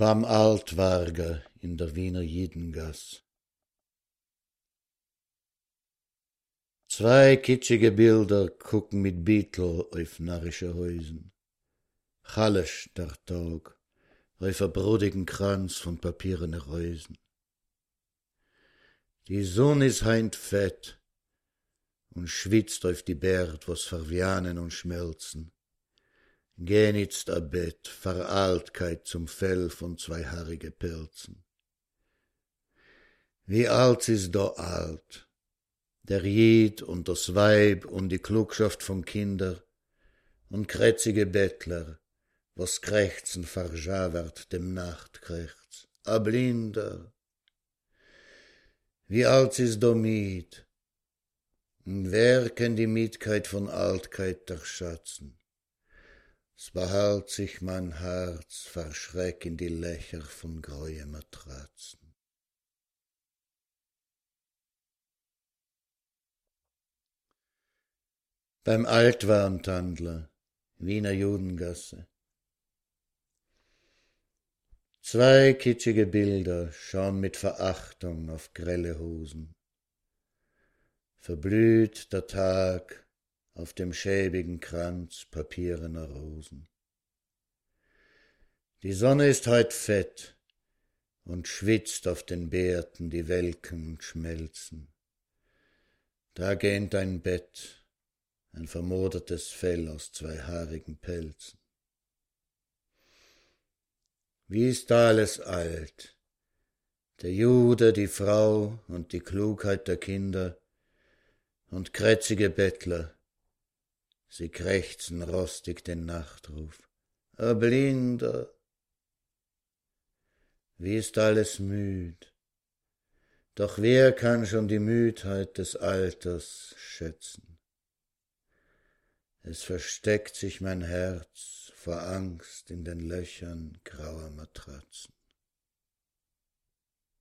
Beim Altwarger in der Wiener Jidengass. Zwei kitschige Bilder gucken mit Beetle auf narrische Häusen. Chalisch der Tag, auf a brodigen Kranz von papierene Reusen. Die Sonne is heint fett und schwitzt auf die Bärd, was verwianen und schmelzen. Geh nitzt a Bett, Veraltkeit zum Fell von zwei haarige Pilzen. Wie alt is do alt, der Jid und das Weib und die Klugschaft von Kinder und krätzige Bettler, was krächzen verschawert dem Nachtkrächz, a Blinder. Wie alt is do Miet, und wer kann die Mietkeit von Altkeit erschatzen? Es behalt sich mein Herz verschreck in die Lächer von greue Matratzen. Beim Altwarntandler, Wiener Judengasse. Zwei kitschige Bilder schauen mit Verachtung auf grelle Hosen. Verblüht der Tag auf dem schäbigen Kranz papierener Rosen. Die Sonne ist heut fett und schwitzt auf den Bärten die welken und schmelzen. Da gähnt ein Bett, ein vermodertes Fell aus zwei haarigen Pelzen. Wie ist alles alt, der Jude, die Frau und die Klugheit der Kinder und krätzige Bettler, sie krächzen rostig den Nachtruf. A Blinder! Wie ist alles müd, doch wer kann schon die Müdheit des Alters schätzen? Es versteckt sich mein Herz vor Angst in den Löchern grauer Matratzen.